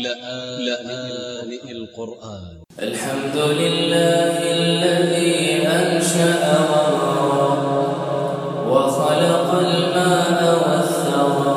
لآن لآن القرآن. الحمد لله الذي أنشأ وخلق الماء والثرى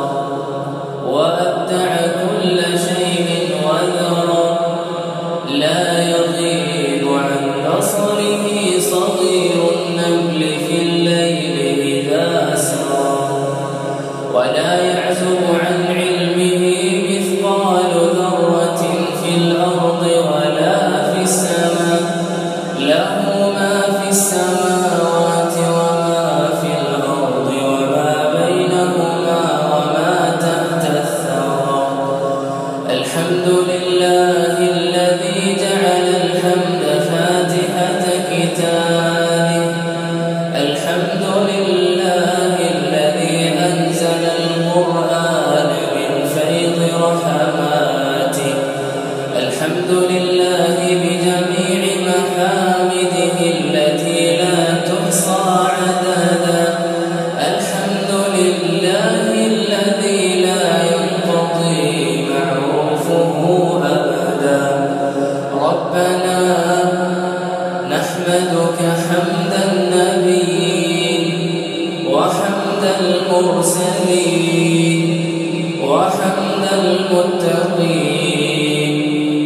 وحمد المتقين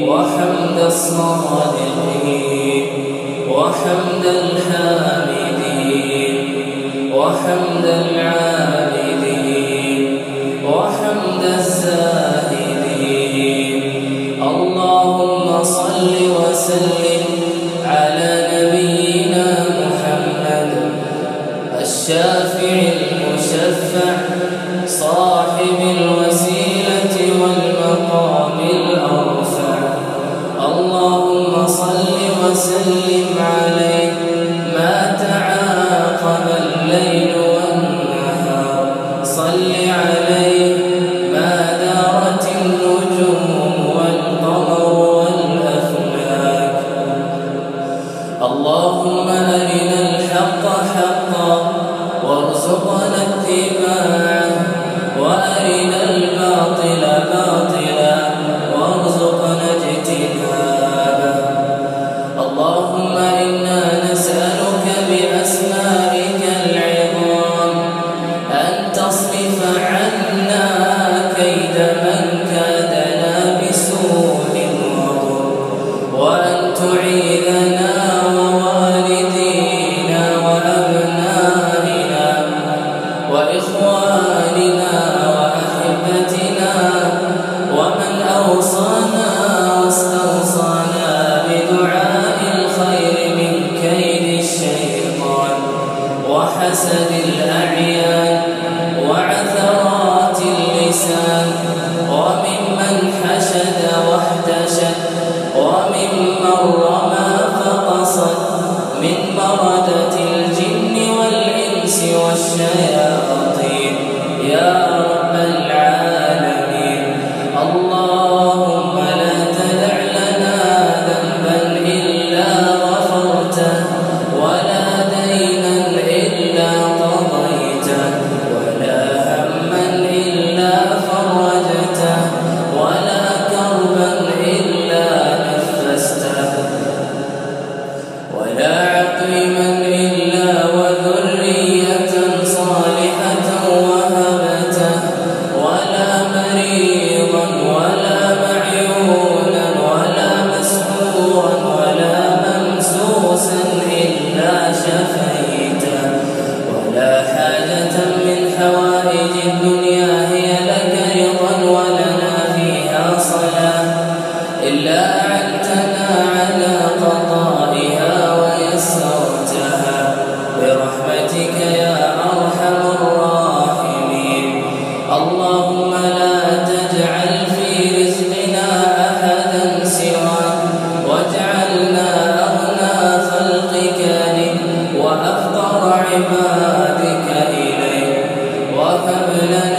وحمد الصادقين وحمد الحامدين وحمد العابدين وحمد الزاهدين. اللهم صل وسلم على نبينا محمد الشافعي وإخواننا قبل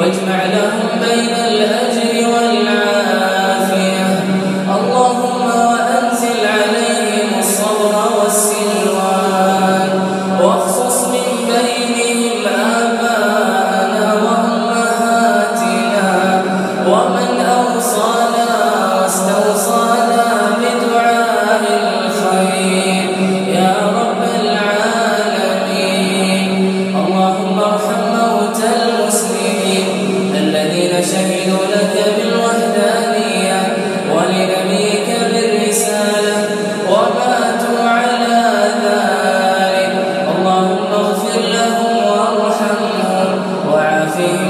واجمع لهم بين الأجل أنفسهم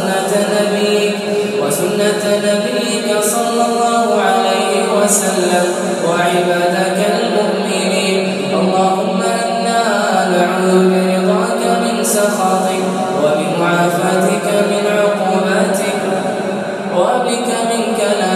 وسلم وعبادك المؤمنين. اللهم أنا نعوذ برضاك من سخطك وبمعافاتك من عقوباتك وبك منك لا